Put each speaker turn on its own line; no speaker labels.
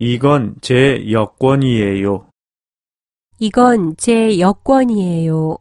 이건 제 여권이에요.
이건 제 여권이에요.